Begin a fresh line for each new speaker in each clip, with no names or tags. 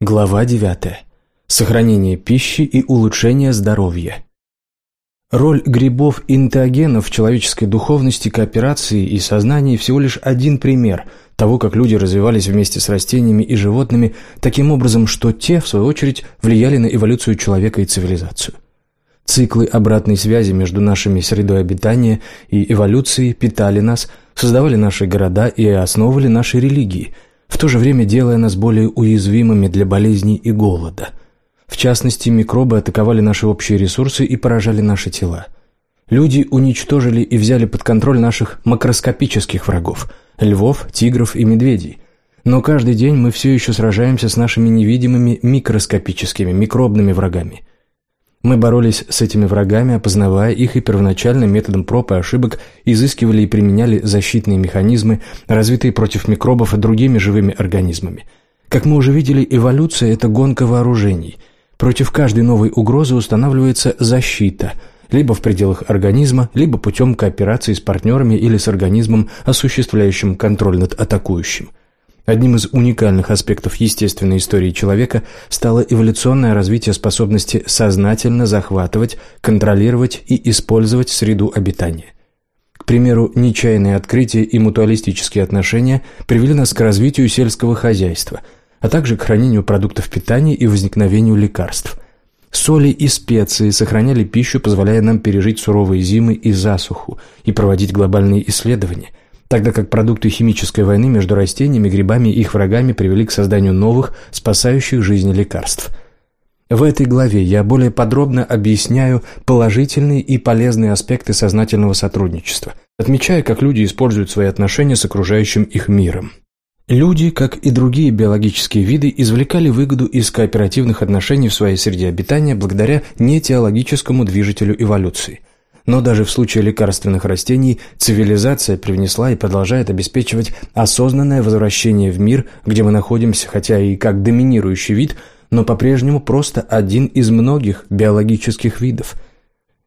Глава 9. Сохранение пищи и улучшение здоровья. Роль грибов-интеогенов в человеческой духовности, кооперации и сознании всего лишь один пример того, как люди развивались вместе с растениями и животными таким образом, что те, в свою очередь, влияли на эволюцию человека и цивилизацию. Циклы обратной связи между нашими средой обитания и эволюцией питали нас, создавали наши города и основывали наши религии – в то же время делая нас более уязвимыми для болезней и голода. В частности, микробы атаковали наши общие ресурсы и поражали наши тела. Люди уничтожили и взяли под контроль наших макроскопических врагов – львов, тигров и медведей. Но каждый день мы все еще сражаемся с нашими невидимыми микроскопическими, микробными врагами – мы боролись с этими врагами, опознавая их и первоначально методом проб и ошибок изыскивали и применяли защитные механизмы, развитые против микробов и другими живыми организмами. Как мы уже видели, эволюция – это гонка вооружений. Против каждой новой угрозы устанавливается защита – либо в пределах организма, либо путем кооперации с партнерами или с организмом, осуществляющим контроль над атакующим. Одним из уникальных аспектов естественной истории человека стало эволюционное развитие способности сознательно захватывать, контролировать и использовать среду обитания. К примеру, нечаянные открытия и мутуалистические отношения привели нас к развитию сельского хозяйства, а также к хранению продуктов питания и возникновению лекарств. Соли и специи сохраняли пищу, позволяя нам пережить суровые зимы и засуху и проводить глобальные исследования – тогда как продукты химической войны между растениями, грибами и их врагами привели к созданию новых, спасающих жизни лекарств. В этой главе я более подробно объясняю положительные и полезные аспекты сознательного сотрудничества, отмечая, как люди используют свои отношения с окружающим их миром. Люди, как и другие биологические виды, извлекали выгоду из кооперативных отношений в своей среде обитания благодаря нетеологическому движителю эволюции. Но даже в случае лекарственных растений цивилизация привнесла и продолжает обеспечивать осознанное возвращение в мир, где мы находимся, хотя и как доминирующий вид, но по-прежнему просто один из многих биологических видов.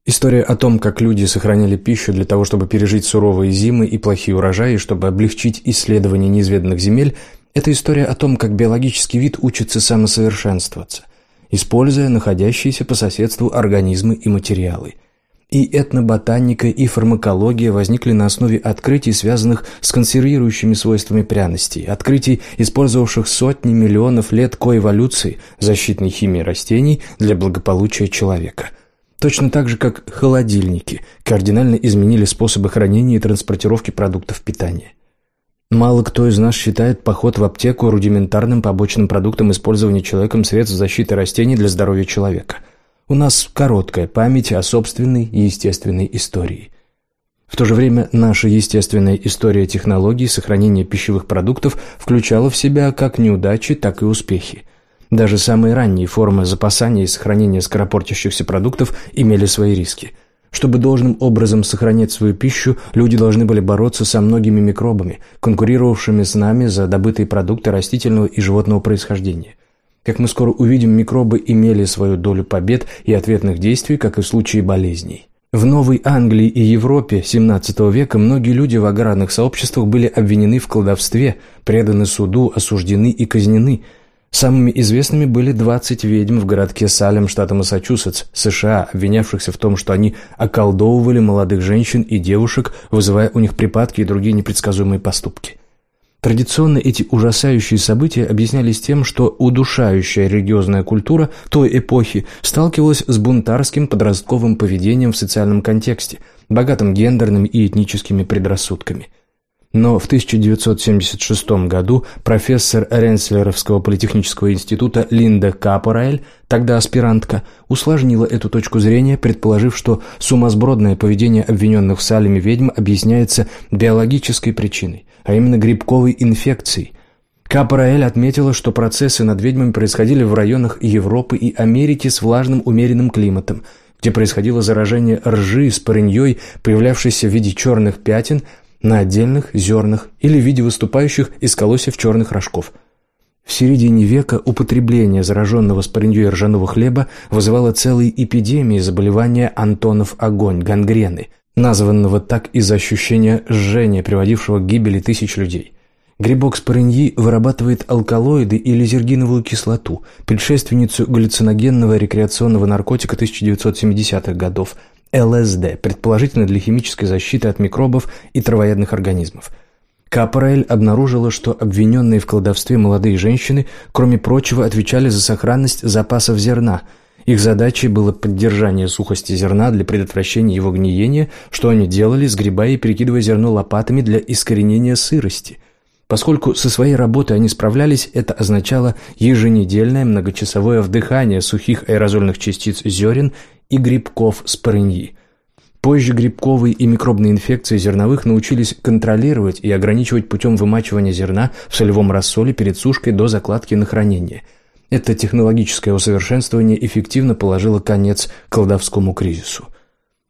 История о том, как люди сохраняли пищу для того, чтобы пережить суровые зимы и плохие урожаи, чтобы облегчить исследование неизведанных земель, это история о том, как биологический вид учится самосовершенствоваться, используя находящиеся по соседству организмы и материалы – и этноботаника, и фармакология возникли на основе открытий, связанных с консервирующими свойствами пряностей, открытий, использовавших сотни миллионов лет коэволюции защитной химии растений для благополучия человека. Точно так же, как холодильники кардинально изменили способы хранения и транспортировки продуктов питания. Мало кто из нас считает поход в аптеку рудиментарным побочным продуктом использования человеком средств защиты растений для здоровья человека – у нас короткая память о собственной естественной истории. В то же время наша естественная история технологий сохранения пищевых продуктов включала в себя как неудачи, так и успехи. Даже самые ранние формы запасания и сохранения скоропортящихся продуктов имели свои риски. Чтобы должным образом сохранять свою пищу, люди должны были бороться со многими микробами, конкурировавшими с нами за добытые продукты растительного и животного происхождения. Как мы скоро увидим, микробы имели свою долю побед и ответных действий, как и в случае болезней. В Новой Англии и Европе XVII века многие люди в аграрных сообществах были обвинены в колдовстве, преданы суду, осуждены и казнены. Самыми известными были 20 ведьм в городке Салем, штата Массачусетс, США, обвинявшихся в том, что они околдовывали молодых женщин и девушек, вызывая у них припадки и другие непредсказуемые поступки. Традиционно эти ужасающие события объяснялись тем, что удушающая религиозная культура той эпохи сталкивалась с бунтарским подростковым поведением в социальном контексте, богатым гендерными и этническими предрассудками – но в 1976 году профессор Ренслеровского политехнического института Линда Капораэль, тогда аспирантка, усложнила эту точку зрения, предположив, что сумасбродное поведение обвиненных в Салеме ведьм объясняется биологической причиной, а именно грибковой инфекцией. Капораэль отметила, что процессы над ведьмами происходили в районах Европы и Америки с влажным умеренным климатом, где происходило заражение ржи с пареньей, появлявшейся в виде черных пятен – на отдельных зернах или в виде выступающих из колосьев черных рожков. В середине века употребление зараженного спореньей ржаного хлеба вызывало целые эпидемии заболевания Антонов огонь, гангрены, названного так из-за ощущения жжения, приводившего к гибели тысяч людей. Грибок спорыньи вырабатывает алкалоиды и лизергиновую кислоту, предшественницу галлюциногенного рекреационного наркотика 1970-х годов – ЛСД, предположительно для химической защиты от микробов и травоядных организмов. Капорель обнаружила, что обвиненные в колдовстве молодые женщины, кроме прочего, отвечали за сохранность запасов зерна. Их задачей было поддержание сухости зерна для предотвращения его гниения, что они делали, сгребая и перекидывая зерно лопатами для искоренения сырости – Поскольку со своей работой они справлялись, это означало еженедельное многочасовое вдыхание сухих аэрозольных частиц зерен и грибков спорыньи. Позже грибковые и микробные инфекции зерновых научились контролировать и ограничивать путем вымачивания зерна в солевом рассоле перед сушкой до закладки на хранение. Это технологическое усовершенствование эффективно положило конец колдовскому кризису.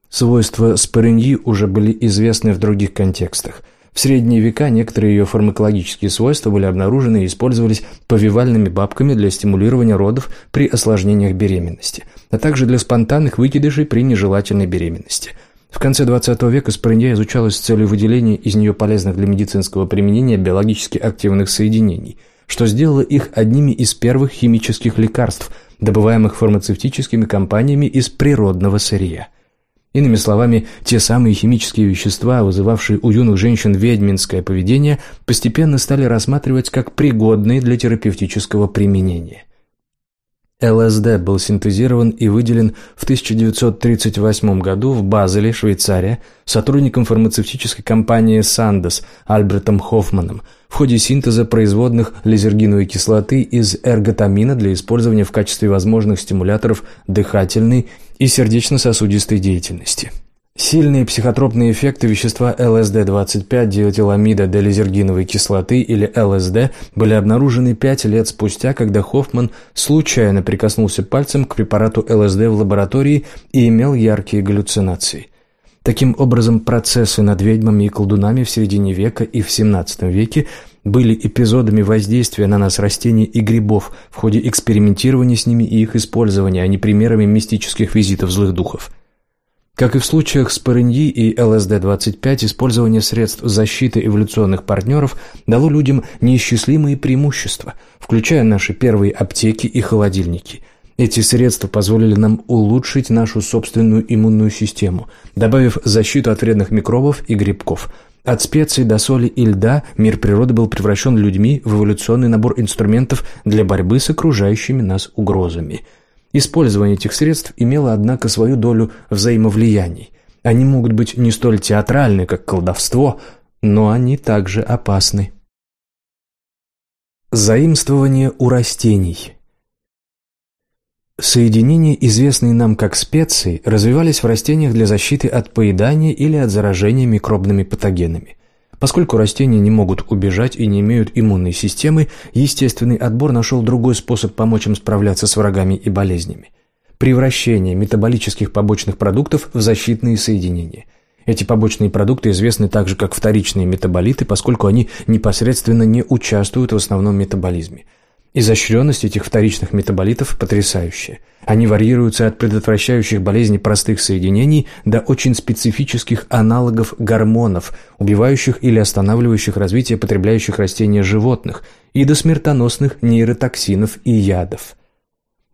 Свойства спорыньи уже были известны в других контекстах – в средние века некоторые ее фармакологические свойства были обнаружены и использовались повивальными бабками для стимулирования родов при осложнениях беременности, а также для спонтанных выкидышей при нежелательной беременности. В конце XX века спорынья изучалась с целью выделения из нее полезных для медицинского применения биологически активных соединений, что сделало их одними из первых химических лекарств, добываемых фармацевтическими компаниями из природного сырья – Иными словами, те самые химические вещества, вызывавшие у юных женщин ведьминское поведение, постепенно стали рассматривать как пригодные для терапевтического применения. ЛСД был синтезирован и выделен в 1938 году в Базеле, Швейцария, сотрудником фармацевтической компании Sandoz Альбертом Хоффманом в ходе синтеза производных лизергиновой кислоты из эрготамина для использования в качестве возможных стимуляторов дыхательной и сердечно-сосудистой деятельности. Сильные психотропные эффекты вещества ЛСД-25 диэтиламида делизергиновой кислоты или ЛСД были обнаружены пять лет спустя, когда Хоффман случайно прикоснулся пальцем к препарату ЛСД в лаборатории и имел яркие галлюцинации. Таким образом, процессы над ведьмами и колдунами в середине века и в XVII веке были эпизодами воздействия на нас растений и грибов в ходе экспериментирования с ними и их использования, а не примерами мистических визитов злых духов. Как и в случаях с ПРНИ и ЛСД-25, использование средств защиты эволюционных партнеров дало людям неисчислимые преимущества, включая наши первые аптеки и холодильники. Эти средства позволили нам улучшить нашу собственную иммунную систему, добавив защиту от вредных микробов и грибков. От специй до соли и льда мир природы был превращен людьми в эволюционный набор инструментов для борьбы с окружающими нас угрозами – Использование этих средств имело, однако, свою долю взаимовлияний. Они могут быть не столь театральны, как колдовство, но они также опасны. Заимствование у растений Соединения, известные нам как специи, развивались в растениях для защиты от поедания или от заражения микробными патогенами. Поскольку растения не могут убежать и не имеют иммунной системы, естественный отбор нашел другой способ помочь им справляться с врагами и болезнями – превращение метаболических побочных продуктов в защитные соединения. Эти побочные продукты известны также как вторичные метаболиты, поскольку они непосредственно не участвуют в основном метаболизме – Изощренность этих вторичных метаболитов потрясающая. Они варьируются от предотвращающих болезни простых соединений до очень специфических аналогов гормонов, убивающих или останавливающих развитие потребляющих растения животных, и до смертоносных нейротоксинов и ядов.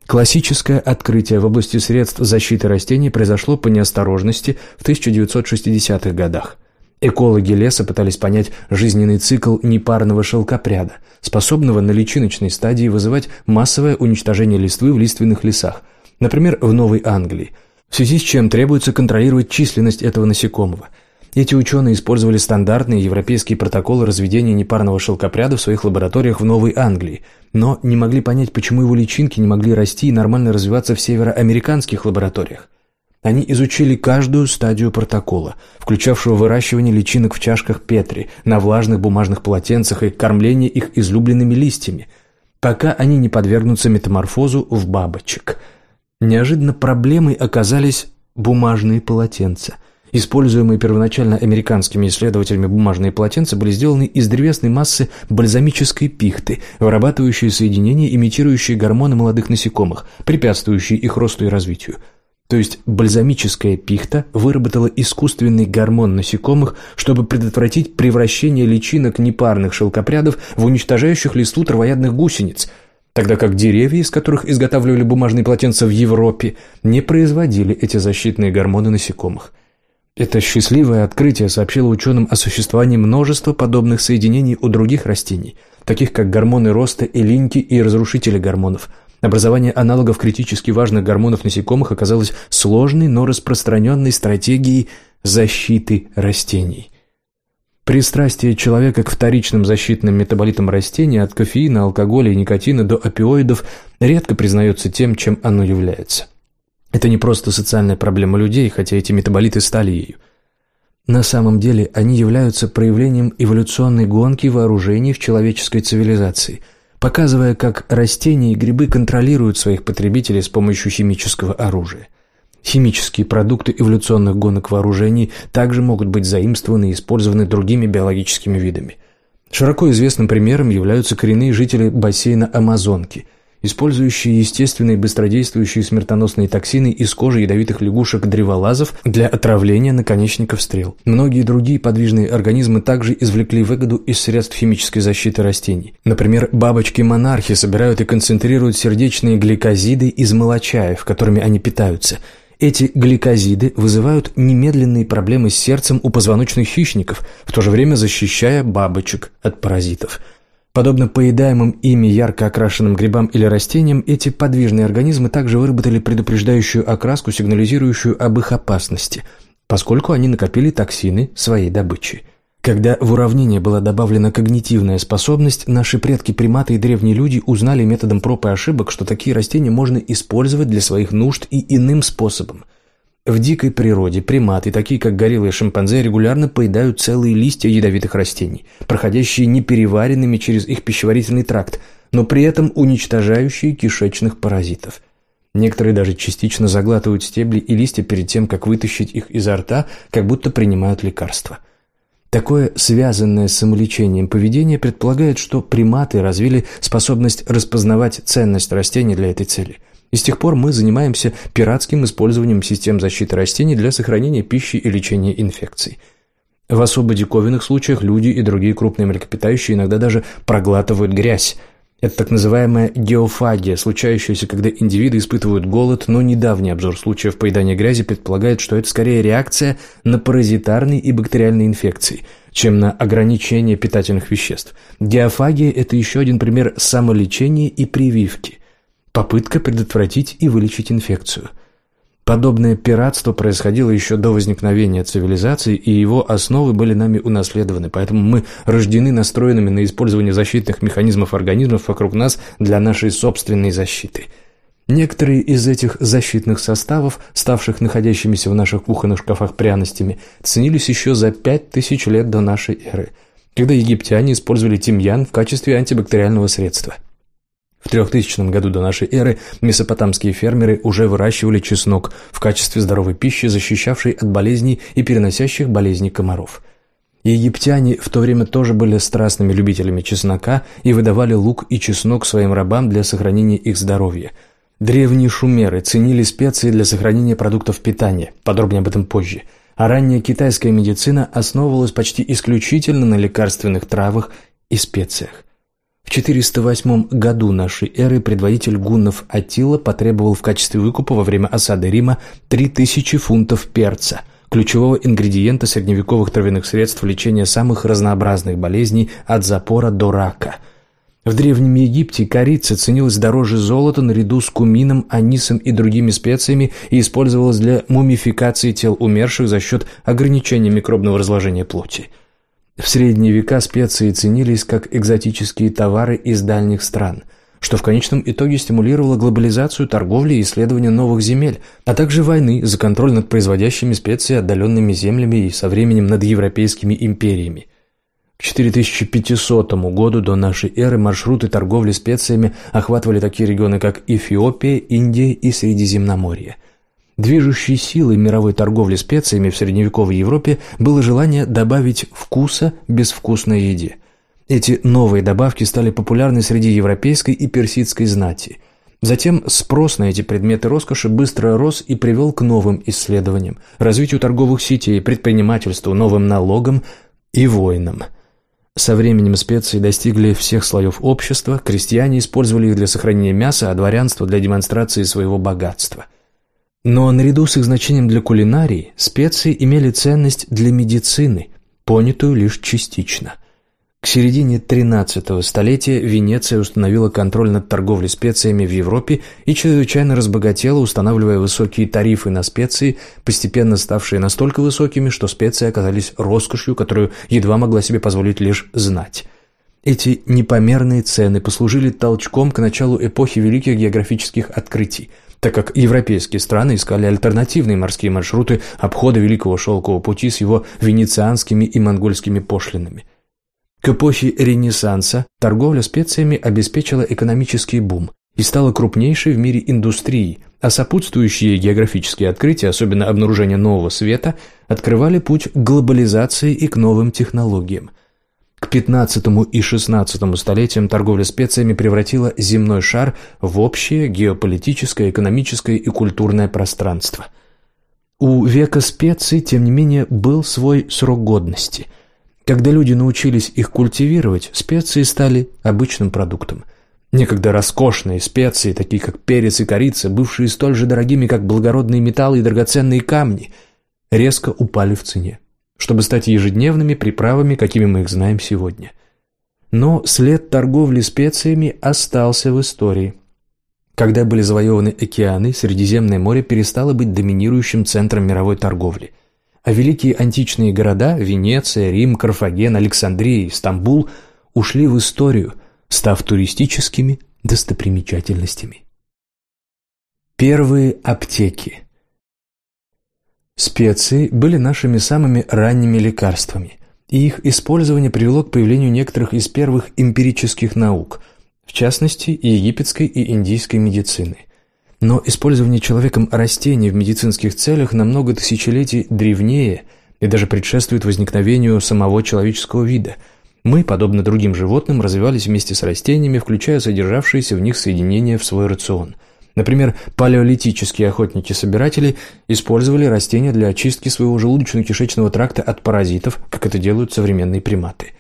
Классическое открытие в области средств защиты растений произошло по неосторожности в 1960-х годах – Экологи леса пытались понять жизненный цикл непарного шелкопряда, способного на личиночной стадии вызывать массовое уничтожение листвы в лиственных лесах, например, в Новой Англии, в связи с чем требуется контролировать численность этого насекомого. Эти ученые использовали стандартные европейские протоколы разведения непарного шелкопряда в своих лабораториях в Новой Англии, но не могли понять, почему его личинки не могли расти и нормально развиваться в североамериканских лабораториях. Они изучили каждую стадию протокола, включавшего выращивание личинок в чашках Петри, на влажных бумажных полотенцах и кормление их излюбленными листьями, пока они не подвергнутся метаморфозу в бабочек. Неожиданно проблемой оказались бумажные полотенца. Используемые первоначально американскими исследователями бумажные полотенца были сделаны из древесной массы бальзамической пихты, вырабатывающей соединения, имитирующие гормоны молодых насекомых, препятствующие их росту и развитию. То есть бальзамическая пихта выработала искусственный гормон насекомых, чтобы предотвратить превращение личинок непарных шелкопрядов в уничтожающих листву травоядных гусениц, тогда как деревья, из которых изготавливали бумажные полотенца в Европе, не производили эти защитные гормоны насекомых. Это счастливое открытие сообщило ученым о существовании множества подобных соединений у других растений, таких как гормоны роста, элиньки и разрушители гормонов – Образование аналогов критически важных гормонов насекомых оказалось сложной, но распространенной стратегией защиты растений. Пристрастие человека к вторичным защитным метаболитам растения от кофеина, алкоголя и никотина до опиоидов редко признается тем, чем оно является. Это не просто социальная проблема людей, хотя эти метаболиты стали ею. На самом деле они являются проявлением эволюционной гонки вооружений в человеческой цивилизации – показывая, как растения и грибы контролируют своих потребителей с помощью химического оружия. Химические продукты эволюционных гонок вооружений также могут быть заимствованы и использованы другими биологическими видами. Широко известным примером являются коренные жители бассейна Амазонки – использующие естественные быстродействующие смертоносные токсины из кожи ядовитых лягушек-древолазов для отравления наконечников стрел. Многие другие подвижные организмы также извлекли выгоду из средств химической защиты растений. Например, бабочки-монархи собирают и концентрируют сердечные гликозиды из молочаев, которыми они питаются – эти гликозиды вызывают немедленные проблемы с сердцем у позвоночных хищников, в то же время защищая бабочек от паразитов – Подобно поедаемым ими ярко окрашенным грибам или растениям, эти подвижные организмы также выработали предупреждающую окраску, сигнализирующую об их опасности, поскольку они накопили токсины своей добычи. Когда в уравнение была добавлена когнитивная способность, наши предки-приматы и древние люди узнали методом проб и ошибок, что такие растения можно использовать для своих нужд и иным способом – в дикой природе приматы, такие как гориллы и шимпанзе, регулярно поедают целые листья ядовитых растений, проходящие непереваренными через их пищеварительный тракт, но при этом уничтожающие кишечных паразитов. Некоторые даже частично заглатывают стебли и листья перед тем, как вытащить их изо рта, как будто принимают лекарства. Такое связанное с самолечением поведение предполагает, что приматы развили способность распознавать ценность растений для этой цели – и с тех пор мы занимаемся пиратским использованием систем защиты растений для сохранения пищи и лечения инфекций. В особо диковинных случаях люди и другие крупные млекопитающие иногда даже проглатывают грязь. Это так называемая геофагия, случающаяся, когда индивиды испытывают голод, но недавний обзор случаев поедания грязи предполагает, что это скорее реакция на паразитарные и бактериальные инфекции, чем на ограничение питательных веществ. Геофагия – это еще один пример самолечения и прививки – попытка предотвратить и вылечить инфекцию. Подобное пиратство происходило еще до возникновения цивилизации, и его основы были нами унаследованы, поэтому мы рождены настроенными на использование защитных механизмов организмов вокруг нас для нашей собственной защиты. Некоторые из этих защитных составов, ставших находящимися в наших кухонных шкафах пряностями, ценились еще за пять тысяч лет до нашей эры, когда египтяне использовали тимьян в качестве антибактериального средства – в 3000 году до нашей эры месопотамские фермеры уже выращивали чеснок в качестве здоровой пищи, защищавшей от болезней и переносящих болезни комаров. Египтяне в то время тоже были страстными любителями чеснока и выдавали лук и чеснок своим рабам для сохранения их здоровья. Древние шумеры ценили специи для сохранения продуктов питания, подробнее об этом позже. А ранняя китайская медицина основывалась почти исключительно на лекарственных травах и специях. В 408 году нашей эры предводитель гуннов Атила потребовал в качестве выкупа во время осады Рима 3000 фунтов перца, ключевого ингредиента средневековых травяных средств лечения самых разнообразных болезней от запора до рака. В Древнем Египте корица ценилась дороже золота наряду с кумином, анисом и другими специями и использовалась для мумификации тел умерших за счет ограничения микробного разложения плоти. В средние века специи ценились как экзотические товары из дальних стран, что в конечном итоге стимулировало глобализацию торговли и исследования новых земель, а также войны за контроль над производящими специи отдаленными землями и со временем над европейскими империями. К 4500 году до нашей эры маршруты торговли специями охватывали такие регионы, как Эфиопия, Индия и Средиземноморье – Движущей силой мировой торговли специями в средневековой Европе было желание добавить вкуса безвкусной еде. Эти новые добавки стали популярны среди европейской и персидской знати. Затем спрос на эти предметы роскоши быстро рос и привел к новым исследованиям, развитию торговых сетей, предпринимательству, новым налогам и войнам. Со временем специи достигли всех слоев общества, крестьяне использовали их для сохранения мяса, а дворянство для демонстрации своего богатства. Но наряду с их значением для кулинарии, специи имели ценность для медицины, понятую лишь частично – к середине XIII столетия Венеция установила контроль над торговлей специями в Европе и чрезвычайно разбогатела, устанавливая высокие тарифы на специи, постепенно ставшие настолько высокими, что специи оказались роскошью, которую едва могла себе позволить лишь знать. Эти непомерные цены послужили толчком к началу эпохи великих географических открытий, так как европейские страны искали альтернативные морские маршруты обхода Великого Шелкового пути с его венецианскими и монгольскими пошлинами – к эпохе Ренессанса торговля специями обеспечила экономический бум и стала крупнейшей в мире индустрией, а сопутствующие географические открытия, особенно обнаружение нового света, открывали путь к глобализации и к новым технологиям. К XV и XVI столетиям торговля специями превратила земной шар в общее геополитическое, экономическое и культурное пространство. У века специй, тем не менее, был свой срок годности – когда люди научились их культивировать, специи стали обычным продуктом. Некогда роскошные специи, такие как перец и корица, бывшие столь же дорогими, как благородные металлы и драгоценные камни, резко упали в цене, чтобы стать ежедневными приправами, какими мы их знаем сегодня. Но след торговли специями остался в истории. Когда были завоеваны океаны, Средиземное море перестало быть доминирующим центром мировой торговли – а великие античные города – Венеция, Рим, Карфаген, Александрия и Стамбул – ушли в историю, став туристическими достопримечательностями. Первые аптеки Специи были нашими самыми ранними лекарствами, и их использование привело к появлению некоторых из первых эмпирических наук, в частности, египетской и индийской медицины. Но использование человеком растений в медицинских целях намного тысячелетий древнее и даже предшествует возникновению самого человеческого вида. Мы, подобно другим животным, развивались вместе с растениями, включая содержавшиеся в них соединения в свой рацион. Например, палеолитические охотники-собиратели использовали растения для очистки своего желудочно-кишечного тракта от паразитов, как это делают современные приматы.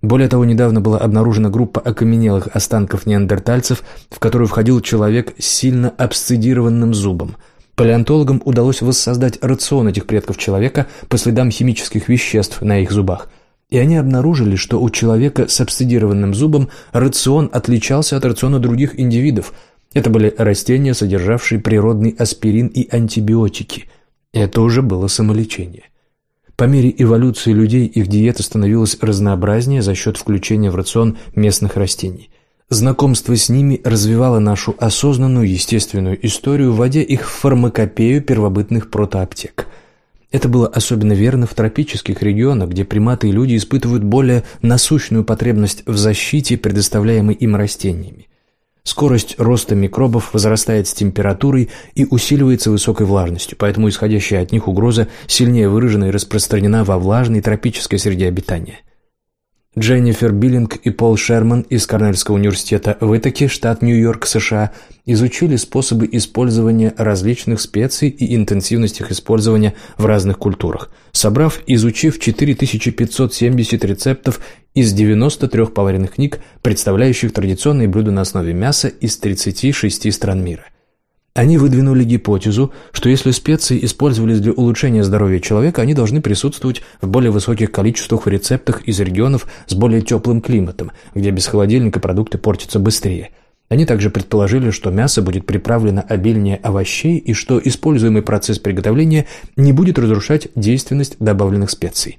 Более того, недавно была обнаружена группа окаменелых останков неандертальцев, в которую входил человек с сильно обсцедированным зубом. Палеонтологам удалось воссоздать рацион этих предков человека по следам химических веществ на их зубах. И они обнаружили, что у человека с обсцедированным зубом рацион отличался от рациона других индивидов. Это были растения, содержавшие природный аспирин и антибиотики. Это уже было самолечение. По мере эволюции людей их диета становилась разнообразнее за счет включения в рацион местных растений. Знакомство с ними развивало нашу осознанную естественную историю, вводя их в фармакопею первобытных протоаптек. Это было особенно верно в тропических регионах, где приматы и люди испытывают более насущную потребность в защите, предоставляемой им растениями. Скорость роста микробов возрастает с температурой и усиливается высокой влажностью, поэтому исходящая от них угроза сильнее выражена и распространена во влажной тропической среде обитания. Дженнифер Биллинг и Пол Шерман из Корнельского университета в Итаке, штат Нью-Йорк, США, изучили способы использования различных специй и интенсивность их использования в разных культурах, собрав и изучив 4570 рецептов из 93 поваренных книг, представляющих традиционные блюда на основе мяса из 36 стран мира. Они выдвинули гипотезу, что если специи использовались для улучшения здоровья человека, они должны присутствовать в более высоких количествах в рецептах из регионов с более теплым климатом, где без холодильника продукты портятся быстрее. Они также предположили, что мясо будет приправлено обильнее овощей и что используемый процесс приготовления не будет разрушать действенность добавленных специй.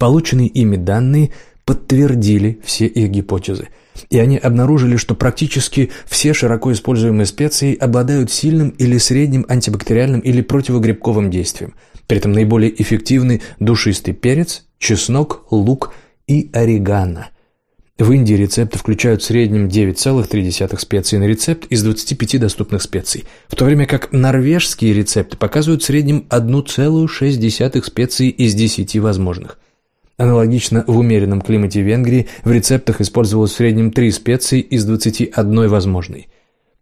Полученные ими данные подтвердили все их гипотезы – и они обнаружили, что практически все широко используемые специи обладают сильным или средним антибактериальным или противогрибковым действием. При этом наиболее эффективны душистый перец, чеснок, лук и орегано. В Индии рецепты включают в среднем 9,3 специй на рецепт из 25 доступных специй, в то время как норвежские рецепты показывают в среднем 1,6 специй из 10 возможных – Аналогично в умеренном климате Венгрии в рецептах использовалось в среднем 3 специи из 21 возможной.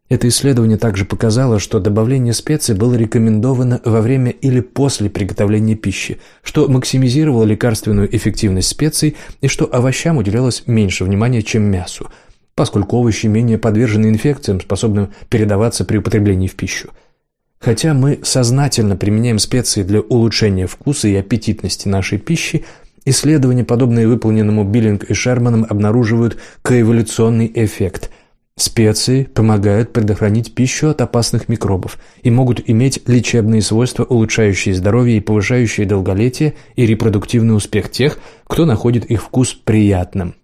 Это исследование также показало, что добавление специй было рекомендовано во время или после приготовления пищи, что максимизировало лекарственную эффективность специй и что овощам уделялось меньше внимания, чем мясу, поскольку овощи менее подвержены инфекциям, способным передаваться при употреблении в пищу. Хотя мы сознательно применяем специи для улучшения вкуса и аппетитности нашей пищи, исследования, подобные выполненному Биллинг и Шерманом, обнаруживают коэволюционный эффект – Специи помогают предохранить пищу от опасных микробов и могут иметь лечебные свойства, улучшающие здоровье и повышающие долголетие и репродуктивный успех тех, кто находит их вкус приятным.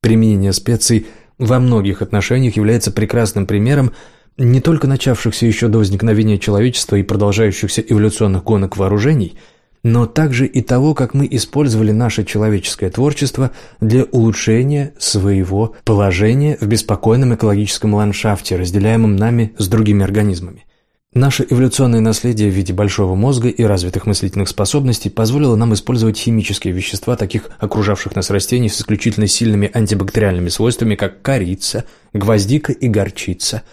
Применение специй во многих отношениях является прекрасным примером не только начавшихся еще до возникновения человечества и продолжающихся эволюционных гонок вооружений – но также и того, как мы использовали наше человеческое творчество для улучшения своего положения в беспокойном экологическом ландшафте, разделяемом нами с другими организмами. Наше эволюционное наследие в виде большого мозга и развитых мыслительных способностей позволило нам использовать химические вещества таких окружавших нас растений с исключительно сильными антибактериальными свойствами, как корица, гвоздика и горчица –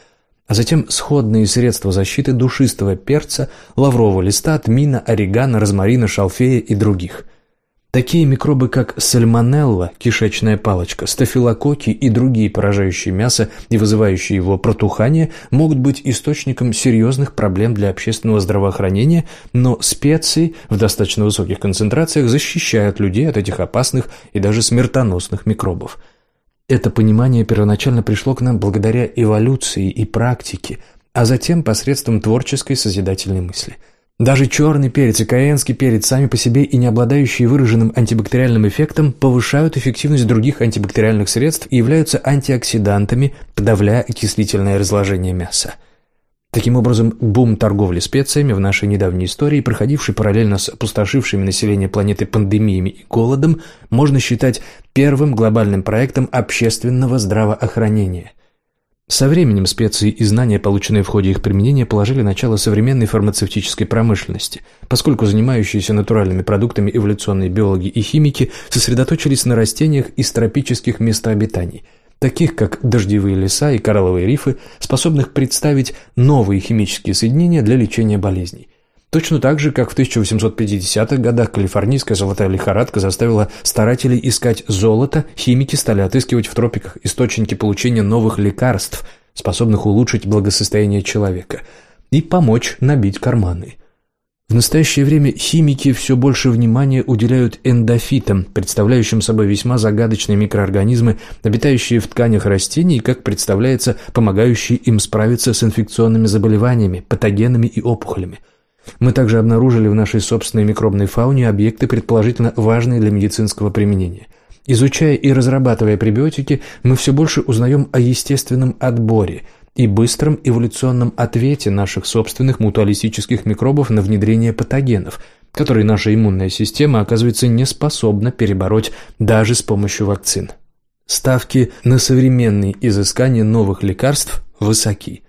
а затем сходные средства защиты душистого перца, лаврового листа, тмина, орегано, розмарина, шалфея и других. Такие микробы, как сальмонелла, кишечная палочка, стафилококки и другие поражающие мясо и вызывающие его протухание, могут быть источником серьезных проблем для общественного здравоохранения, но специи в достаточно высоких концентрациях защищают людей от этих опасных и даже смертоносных микробов – это понимание первоначально пришло к нам благодаря эволюции и практике, а затем посредством творческой созидательной мысли. Даже черный перец и каенский перец сами по себе и не обладающие выраженным антибактериальным эффектом повышают эффективность других антибактериальных средств и являются антиоксидантами, подавляя окислительное разложение мяса. Таким образом, бум торговли специями в нашей недавней истории, проходивший параллельно с опустошившими население планеты пандемиями и голодом, можно считать первым глобальным проектом общественного здравоохранения. Со временем специи и знания, полученные в ходе их применения, положили начало современной фармацевтической промышленности, поскольку занимающиеся натуральными продуктами эволюционные биологи и химики сосредоточились на растениях из тропических местообитаний – таких как дождевые леса и коралловые рифы, способных представить новые химические соединения для лечения болезней. Точно так же, как в 1850-х годах калифорнийская золотая лихорадка заставила старателей искать золото, химики стали отыскивать в тропиках источники получения новых лекарств, способных улучшить благосостояние человека, и помочь набить карманы. В настоящее время химики все больше внимания уделяют эндофитам, представляющим собой весьма загадочные микроорганизмы, обитающие в тканях растений как представляется, помогающие им справиться с инфекционными заболеваниями, патогенами и опухолями. Мы также обнаружили в нашей собственной микробной фауне объекты, предположительно важные для медицинского применения. Изучая и разрабатывая пребиотики, мы все больше узнаем о естественном отборе – и быстром эволюционном ответе наших собственных мутуалистических микробов на внедрение патогенов, которые наша иммунная система оказывается не способна перебороть даже с помощью вакцин. Ставки на современные изыскания новых лекарств высоки.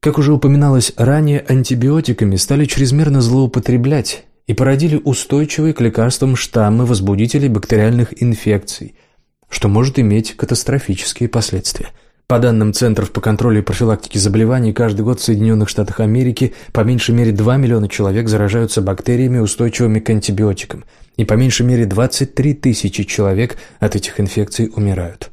Как уже упоминалось ранее, антибиотиками стали чрезмерно злоупотреблять и породили устойчивые к лекарствам штаммы возбудителей бактериальных инфекций, что может иметь катастрофические последствия – по данным Центров по контролю и профилактике заболеваний, каждый год в Соединенных Штатах Америки по меньшей мере 2 миллиона человек заражаются бактериями, устойчивыми к антибиотикам, и по меньшей мере 23 тысячи человек от этих инфекций умирают.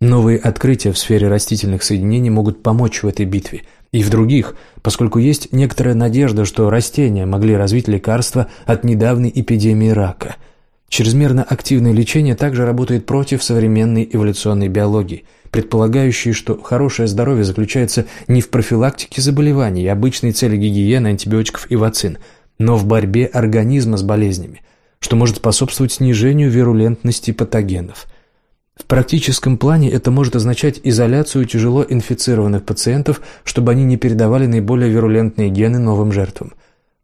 Новые открытия в сфере растительных соединений могут помочь в этой битве, и в других, поскольку есть некоторая надежда, что растения могли развить лекарства от недавней эпидемии рака. Чрезмерно активное лечение также работает против современной эволюционной биологии – предполагающие, что хорошее здоровье заключается не в профилактике заболеваний, обычной цели гигиены, антибиотиков и вакцин, но в борьбе организма с болезнями, что может способствовать снижению вирулентности патогенов. В практическом плане это может означать изоляцию тяжело инфицированных пациентов, чтобы они не передавали наиболее вирулентные гены новым жертвам.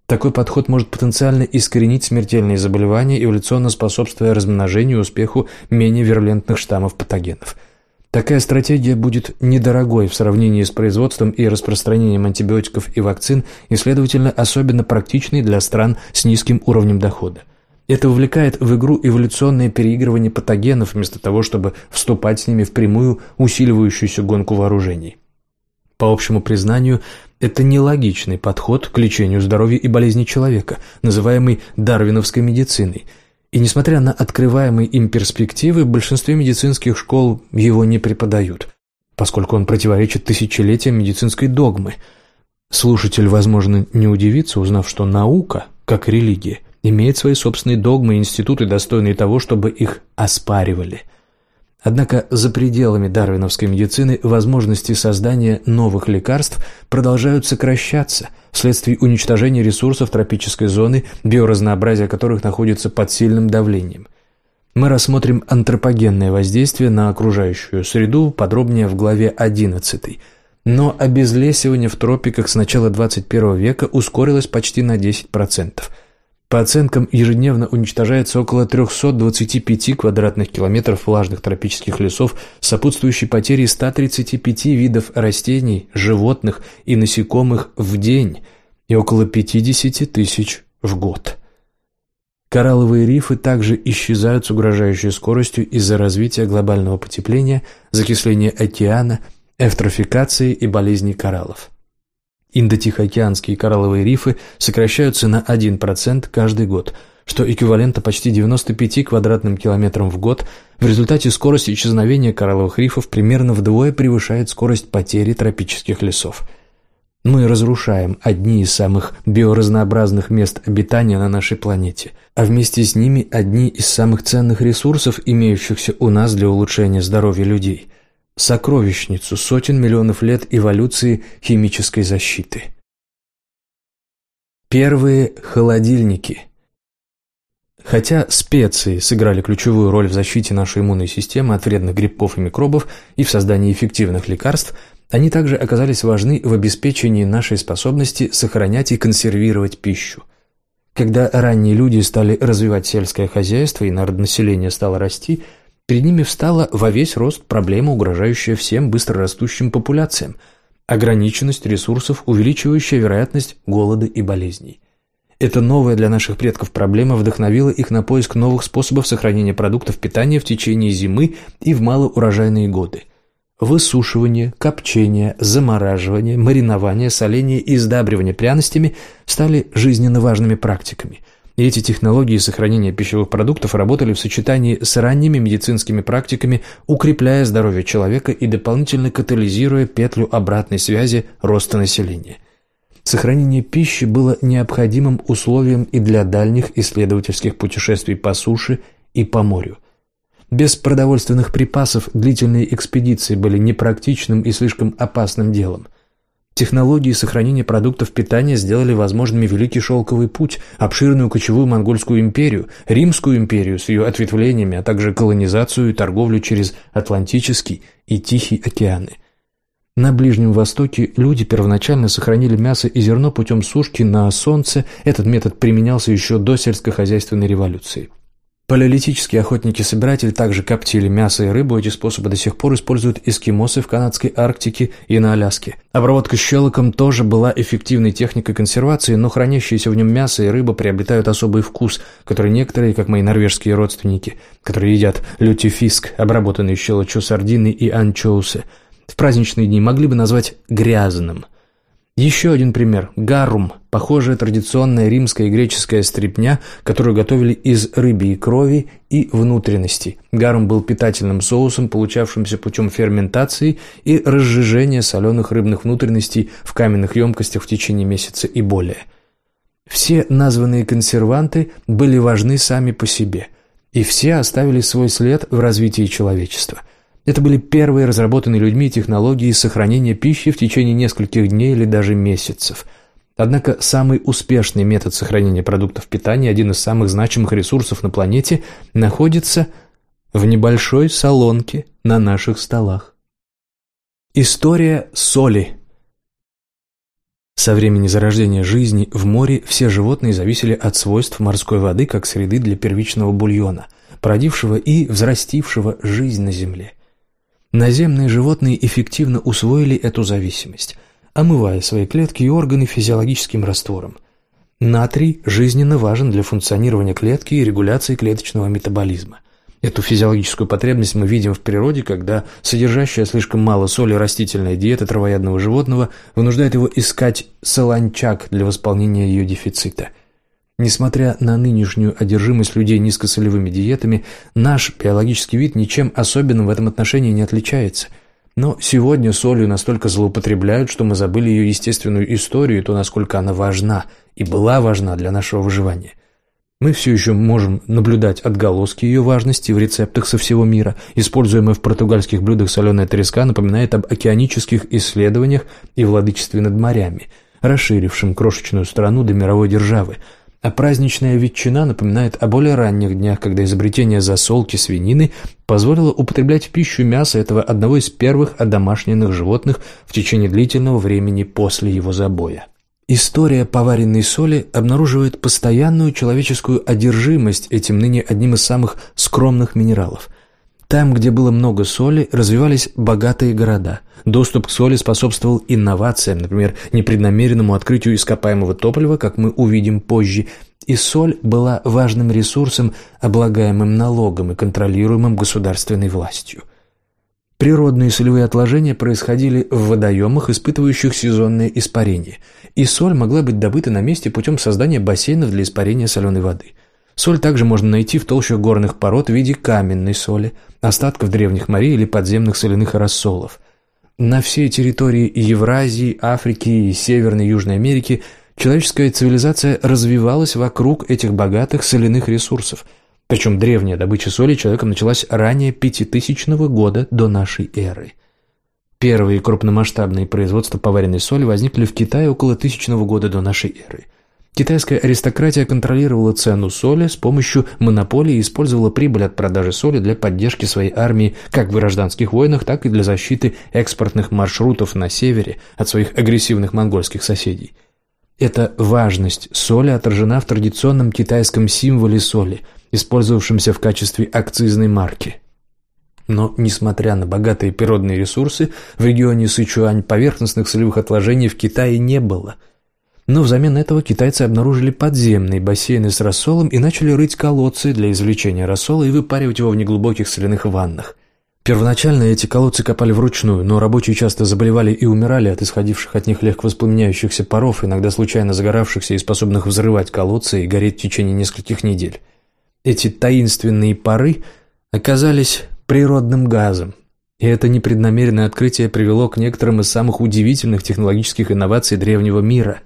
Такой подход может потенциально искоренить смертельные заболевания, эволюционно способствуя размножению и успеху менее вирулентных штаммов патогенов – Такая стратегия будет недорогой в сравнении с производством и распространением антибиотиков и вакцин и, следовательно, особенно практичной для стран с низким уровнем дохода. Это вовлекает в игру эволюционное переигрывание патогенов вместо того, чтобы вступать с ними в прямую усиливающуюся гонку вооружений. По общему признанию, это нелогичный подход к лечению здоровья и болезней человека, называемый дарвиновской медициной. И несмотря на открываемые им перспективы, в большинстве медицинских школ его не преподают, поскольку он противоречит тысячелетиям медицинской догмы. Слушатель, возможно, не удивится, узнав, что наука, как религия, имеет свои собственные догмы и институты, достойные того, чтобы их оспаривали – Однако за пределами дарвиновской медицины возможности создания новых лекарств продолжают сокращаться вследствие уничтожения ресурсов тропической зоны, биоразнообразие которых находится под сильным давлением. Мы рассмотрим антропогенное воздействие на окружающую среду подробнее в главе 11. Но обезлесивание в тропиках с начала 21 века ускорилось почти на 10%. По оценкам, ежедневно уничтожается около 325 квадратных километров влажных тропических лесов, сопутствующей потерей 135 видов растений, животных и насекомых в день и около 50 тысяч в год. Коралловые рифы также исчезают с угрожающей скоростью из-за развития глобального потепления, закисления океана, эвтрофикации и болезней кораллов. Индотихоокеанские коралловые рифы сокращаются на 1% каждый год, что эквивалентно почти 95 квадратным километрам в год. В результате скорость исчезновения коралловых рифов примерно вдвое превышает скорость потери тропических лесов. Мы разрушаем одни из самых биоразнообразных мест обитания на нашей планете, а вместе с ними одни из самых ценных ресурсов, имеющихся у нас для улучшения здоровья людей – сокровищницу сотен миллионов лет эволюции химической защиты. Первые холодильники. Хотя специи сыграли ключевую роль в защите нашей иммунной системы от вредных грибков и микробов и в создании эффективных лекарств, они также оказались важны в обеспечении нашей способности сохранять и консервировать пищу. Когда ранние люди стали развивать сельское хозяйство и народонаселение стало расти – Перед ними встала во весь рост проблема, угрожающая всем быстрорастущим популяциям – ограниченность ресурсов, увеличивающая вероятность голода и болезней. Эта новая для наших предков проблема вдохновила их на поиск новых способов сохранения продуктов питания в течение зимы и в малоурожайные годы. Высушивание, копчение, замораживание, маринование, соление и сдабривание пряностями стали жизненно важными практиками – и эти технологии сохранения пищевых продуктов работали в сочетании с ранними медицинскими практиками, укрепляя здоровье человека и дополнительно катализируя петлю обратной связи роста населения. Сохранение пищи было необходимым условием и для дальних исследовательских путешествий по суше и по морю. Без продовольственных припасов длительные экспедиции были непрактичным и слишком опасным делом – Технологии сохранения продуктов питания сделали возможными Великий Шелковый путь, обширную кочевую монгольскую империю, Римскую империю с ее ответвлениями, а также колонизацию и торговлю через Атлантический и Тихий океаны. На Ближнем Востоке люди первоначально сохранили мясо и зерно путем сушки на солнце, этот метод применялся еще до сельскохозяйственной революции. Палеолитические охотники-собиратели также коптили мясо и рыбу, эти способы до сих пор используют эскимосы в канадской Арктике и на Аляске. Обработка щелоком тоже была эффективной техникой консервации, но хранящиеся в нем мясо и рыба приобретают особый вкус, который некоторые, как мои норвежские родственники, которые едят лютифиск, обработанные щелочью сардины и анчоусы, в праздничные дни могли бы назвать «грязным». Еще один пример – гарум, похожая традиционная римская и греческая стрипня, которую готовили из рыбьей крови и внутренностей. Гарум был питательным соусом, получавшимся путем ферментации и разжижения соленых рыбных внутренностей в каменных емкостях в течение месяца и более. Все названные консерванты были важны сами по себе, и все оставили свой след в развитии человечества – это были первые разработанные людьми технологии сохранения пищи в течение нескольких дней или даже месяцев. Однако самый успешный метод сохранения продуктов питания, один из самых значимых ресурсов на планете, находится в небольшой салонке на наших столах. История соли Со времени зарождения жизни в море все животные зависели от свойств морской воды как среды для первичного бульона, породившего и взрастившего жизнь на Земле. Наземные животные эффективно усвоили эту зависимость, омывая свои клетки и органы физиологическим раствором. Натрий жизненно важен для функционирования клетки и регуляции клеточного метаболизма. Эту физиологическую потребность мы видим в природе, когда содержащая слишком мало соли растительная диета травоядного животного вынуждает его искать солончак для восполнения ее дефицита. Несмотря на нынешнюю одержимость людей низкосолевыми диетами, наш биологический вид ничем особенным в этом отношении не отличается. Но сегодня солью настолько злоупотребляют, что мы забыли ее естественную историю и то, насколько она важна и была важна для нашего выживания. Мы все еще можем наблюдать отголоски ее важности в рецептах со всего мира. Используемая в португальских блюдах соленая треска напоминает об океанических исследованиях и владычестве над морями, расширившем крошечную страну до мировой державы. А праздничная ветчина напоминает о более ранних днях, когда изобретение засолки свинины позволило употреблять в пищу мясо этого одного из первых одомашненных животных в течение длительного времени после его забоя. История поваренной соли обнаруживает постоянную человеческую одержимость этим ныне одним из самых скромных минералов. Там, где было много соли, развивались богатые города. Доступ к соли способствовал инновациям, например, непреднамеренному открытию ископаемого топлива, как мы увидим позже, и соль была важным ресурсом, облагаемым налогом и контролируемым государственной властью. Природные солевые отложения происходили в водоемах, испытывающих сезонное испарение, и соль могла быть добыта на месте путем создания бассейнов для испарения соленой воды. Соль также можно найти в толщах горных пород в виде каменной соли, остатков древних морей или подземных соляных рассолов. На всей территории Евразии, Африки и Северной и Южной Америки человеческая цивилизация развивалась вокруг этих богатых соляных ресурсов – причем древняя добыча соли человеком началась ранее 5000 года до нашей эры. Первые крупномасштабные производства поваренной соли возникли в Китае около 1000 года до нашей эры. Китайская аристократия контролировала цену соли с помощью монополии и использовала прибыль от продажи соли для поддержки своей армии как в гражданских войнах, так и для защиты экспортных маршрутов на севере от своих агрессивных монгольских соседей. Эта важность соли отражена в традиционном китайском символе соли – использовавшимся в качестве акцизной марки. Но, несмотря на богатые природные ресурсы, в регионе Сычуань поверхностных солевых отложений в Китае не было. Но взамен этого китайцы обнаружили подземные бассейны с рассолом и начали рыть колодцы для извлечения рассола и выпаривать его в неглубоких соляных ваннах. Первоначально эти колодцы копали вручную, но рабочие часто заболевали и умирали от исходивших от них легко воспламеняющихся паров, иногда случайно загоравшихся и способных взрывать колодцы и гореть в течение нескольких недель. Эти таинственные пары оказались природным газом, и это непреднамеренное открытие привело к некоторым из самых удивительных технологических инноваций древнего мира.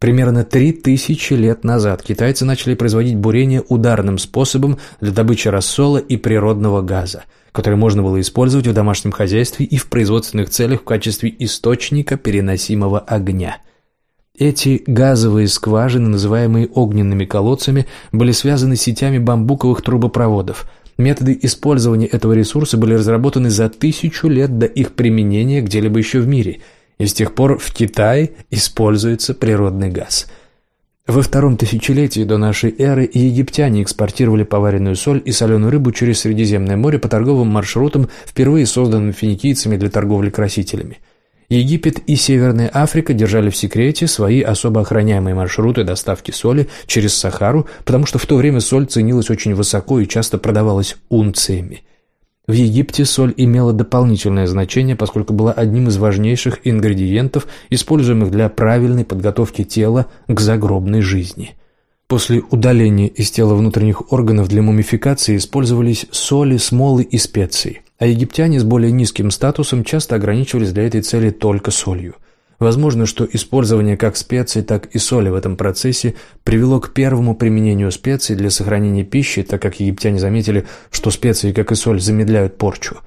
Примерно 3000 лет назад китайцы начали производить бурение ударным способом для добычи рассола и природного газа, который можно было использовать в домашнем хозяйстве и в производственных целях в качестве источника переносимого огня – эти газовые скважины, называемые огненными колодцами, были связаны сетями бамбуковых трубопроводов. Методы использования этого ресурса были разработаны за тысячу лет до их применения где-либо еще в мире, и с тех пор в Китае используется природный газ. Во втором тысячелетии до нашей эры египтяне экспортировали поваренную соль и соленую рыбу через Средиземное море по торговым маршрутам, впервые созданным финикийцами для торговли красителями – Египет и Северная Африка держали в секрете свои особо охраняемые маршруты доставки соли через Сахару, потому что в то время соль ценилась очень высоко и часто продавалась унциями. В Египте соль имела дополнительное значение, поскольку была одним из важнейших ингредиентов, используемых для правильной подготовки тела к загробной жизни. После удаления из тела внутренних органов для мумификации использовались соли, смолы и специи – а египтяне с более низким статусом часто ограничивались для этой цели только солью. Возможно, что использование как специй, так и соли в этом процессе привело к первому применению специй для сохранения пищи, так как египтяне заметили, что специи, как и соль, замедляют порчу.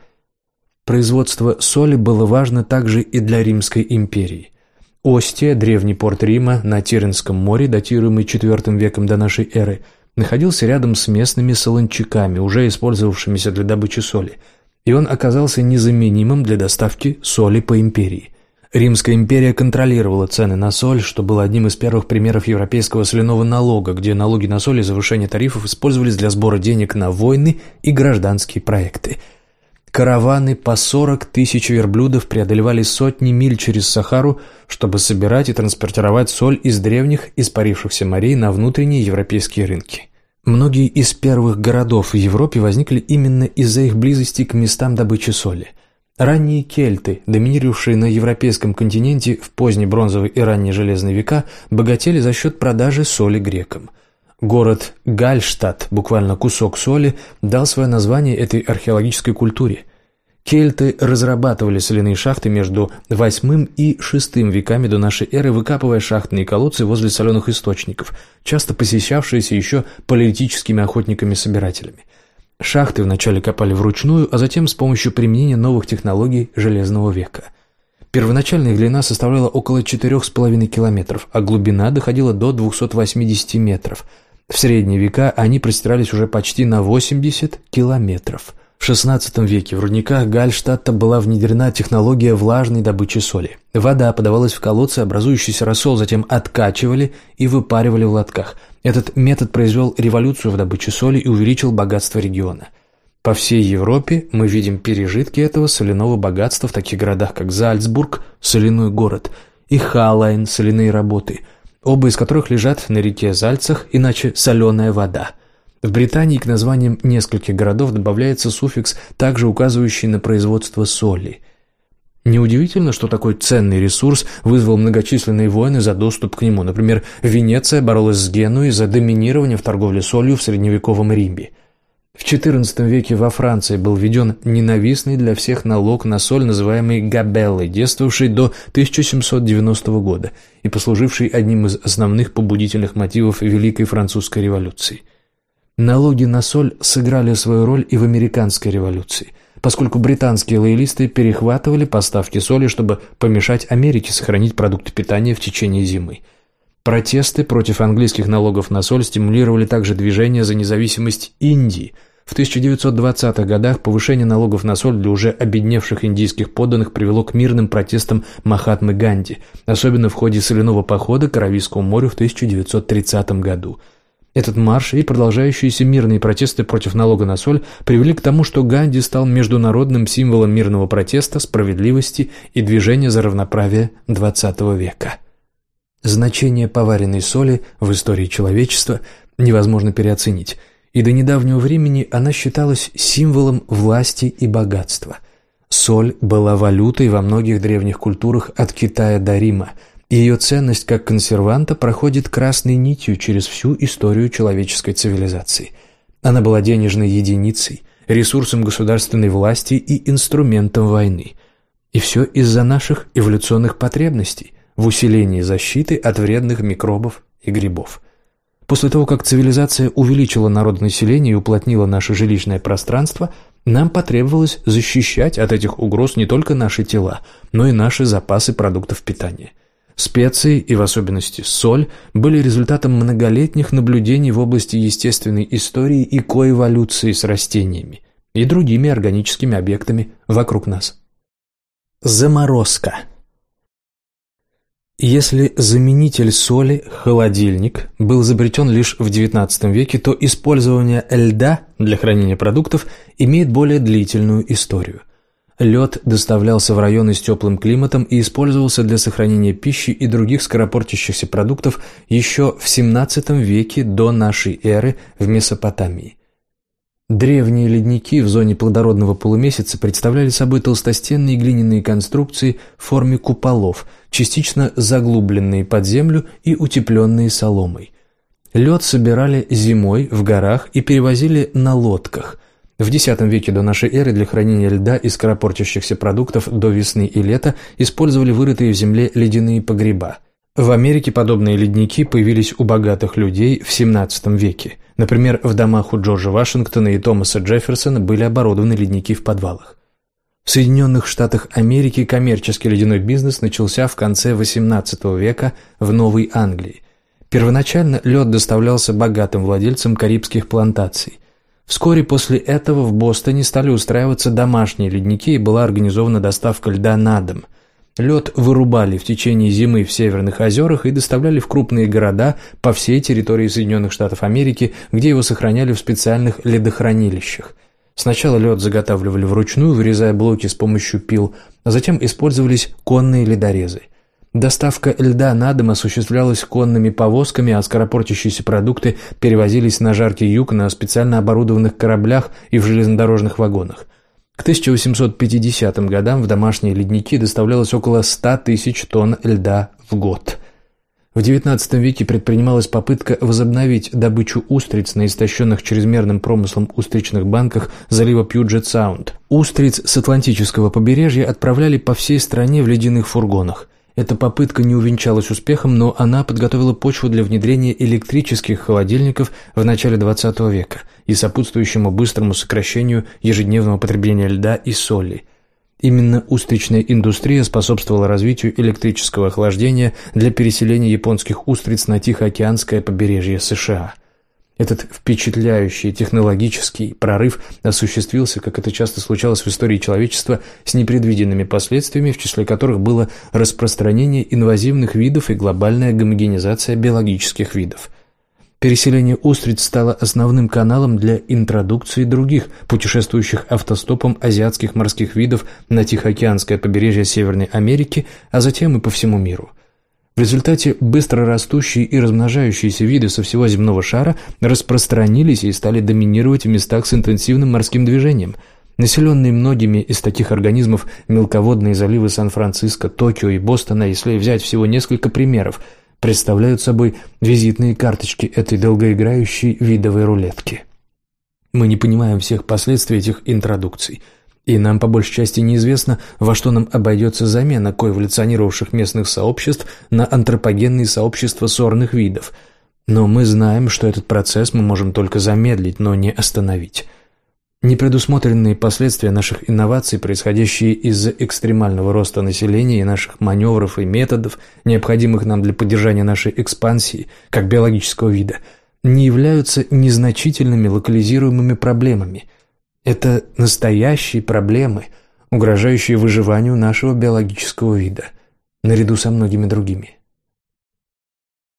Производство соли было важно также и для Римской империи. Остия, древний порт Рима на Тиренском море, датируемый IV веком до нашей эры, находился рядом с местными солончаками, уже использовавшимися для добычи соли – и он оказался незаменимым для доставки соли по империи. Римская империя контролировала цены на соль, что было одним из первых примеров европейского соляного налога, где налоги на соль и завышение тарифов использовались для сбора денег на войны и гражданские проекты. Караваны по 40 тысяч верблюдов преодолевали сотни миль через Сахару, чтобы собирать и транспортировать соль из древних испарившихся морей на внутренние европейские рынки. Многие из первых городов в Европе возникли именно из-за их близости к местам добычи соли. Ранние кельты, доминировавшие на европейском континенте в поздний бронзовый и ранний железный века, богатели за счет продажи соли грекам. Город Гальштадт, буквально кусок соли, дал свое название этой археологической культуре – Кельты разрабатывали соляные шахты между VIII и VI веками до нашей эры, выкапывая шахтные колодцы возле соленых источников, часто посещавшиеся еще палеолитическими охотниками-собирателями. Шахты вначале копали вручную, а затем с помощью применения новых технологий Железного века. Первоначальная длина составляла около 4,5 километров, а глубина доходила до 280 метров. В средние века они простирались уже почти на 80 километров – в XVI веке в рудниках Гальштадта была внедрена технология влажной добычи соли. Вода подавалась в колодцы, образующийся рассол затем откачивали и выпаривали в лотках. Этот метод произвел революцию в добыче соли и увеличил богатство региона. По всей Европе мы видим пережитки этого соляного богатства в таких городах, как Зальцбург, соляной город, и Халайн, соляные работы, оба из которых лежат на реке Зальцах, иначе соленая вода – в Британии к названиям нескольких городов добавляется суффикс, также указывающий на производство соли. Неудивительно, что такой ценный ресурс вызвал многочисленные войны за доступ к нему. Например, Венеция боролась с Генуей за доминирование в торговле солью в средневековом мире. В XIV веке во Франции был введен ненавистный для всех налог на соль, называемый габеллой, действовавший до 1790 года и послуживший одним из основных побудительных мотивов Великой Французской революции – Налоги на соль сыграли свою роль и в американской революции, поскольку британские лоялисты перехватывали поставки соли, чтобы помешать Америке сохранить продукты питания в течение зимы. Протесты против английских налогов на соль стимулировали также движение за независимость Индии. В 1920-х годах повышение налогов на соль для уже обедневших индийских подданных привело к мирным протестам Махатмы Ганди, особенно в ходе соляного похода к Аравийскому морю в 1930 году – этот марш и продолжающиеся мирные протесты против налога на соль привели к тому, что Ганди стал международным символом мирного протеста, справедливости и движения за равноправие XX века. Значение поваренной соли в истории человечества невозможно переоценить, и до недавнего времени она считалась символом власти и богатства. Соль была валютой во многих древних культурах от Китая до Рима – ее ценность как консерванта проходит красной нитью через всю историю человеческой цивилизации. Она была денежной единицей, ресурсом государственной власти и инструментом войны. И все из-за наших эволюционных потребностей в усилении защиты от вредных микробов и грибов. После того, как цивилизация увеличила народонаселение и уплотнила наше жилищное пространство, нам потребовалось защищать от этих угроз не только наши тела, но и наши запасы продуктов питания – Специи, и в особенности соль, были результатом многолетних наблюдений в области естественной истории и коэволюции с растениями и другими органическими объектами вокруг нас. Заморозка Если заменитель соли, холодильник, был изобретен лишь в XIX веке, то использование льда для хранения продуктов имеет более длительную историю – Лед доставлялся в районы с теплым климатом и использовался для сохранения пищи и других скоропортящихся продуктов еще в XVII веке до нашей эры в Месопотамии. Древние ледники в зоне плодородного полумесяца представляли собой толстостенные глиняные конструкции в форме куполов, частично заглубленные под землю и утепленные соломой. Лед собирали зимой в горах и перевозили на лодках, в X веке до нашей эры для хранения льда и скоропортящихся продуктов до весны и лета использовали вырытые в земле ледяные погреба. В Америке подобные ледники появились у богатых людей в XVII веке. Например, в домах у Джорджа Вашингтона и Томаса Джефферсона были оборудованы ледники в подвалах. В Соединенных Штатах Америки коммерческий ледяной бизнес начался в конце XVIII века в Новой Англии. Первоначально лед доставлялся богатым владельцам карибских плантаций. Вскоре после этого в Бостоне стали устраиваться домашние ледники и была организована доставка льда на дом. Лед вырубали в течение зимы в Северных озерах и доставляли в крупные города по всей территории Соединенных Штатов Америки, где его сохраняли в специальных ледохранилищах. Сначала лед заготавливали вручную, вырезая блоки с помощью пил, а затем использовались конные ледорезы. Доставка льда на дом осуществлялась конными повозками, а скоропортящиеся продукты перевозились на жаркий юг на специально оборудованных кораблях и в железнодорожных вагонах. К 1850 годам в домашние ледники доставлялось около 100 тысяч тонн льда в год. В XIX веке предпринималась попытка возобновить добычу устриц на истощенных чрезмерным промыслом устричных банках залива Пьюджет-Саунд. Устриц с Атлантического побережья отправляли по всей стране в ледяных фургонах. Эта попытка не увенчалась успехом, но она подготовила почву для внедрения электрических холодильников в начале XX века и сопутствующему быстрому сокращению ежедневного потребления льда и соли. Именно устричная индустрия способствовала развитию электрического охлаждения для переселения японских устриц на Тихоокеанское побережье США – этот впечатляющий технологический прорыв осуществился, как это часто случалось в истории человечества, с непредвиденными последствиями, в числе которых было распространение инвазивных видов и глобальная гомогенизация биологических видов. Переселение устриц стало основным каналом для интродукции других, путешествующих автостопом азиатских морских видов на Тихоокеанское побережье Северной Америки, а затем и по всему миру – в результате быстро растущие и размножающиеся виды со всего земного шара распространились и стали доминировать в местах с интенсивным морским движением. Населенные многими из таких организмов мелководные заливы Сан-Франциско, Токио и Бостона, если взять всего несколько примеров, представляют собой визитные карточки этой долгоиграющей видовой рулетки. Мы не понимаем всех последствий этих интродукций – и нам по большей части неизвестно, во что нам обойдется замена коэволюционировавших местных сообществ на антропогенные сообщества сорных видов. Но мы знаем, что этот процесс мы можем только замедлить, но не остановить. Непредусмотренные последствия наших инноваций, происходящие из-за экстремального роста населения и наших маневров и методов, необходимых нам для поддержания нашей экспансии, как биологического вида, не являются незначительными локализируемыми проблемами – это настоящие проблемы, угрожающие выживанию нашего биологического вида, наряду со многими другими.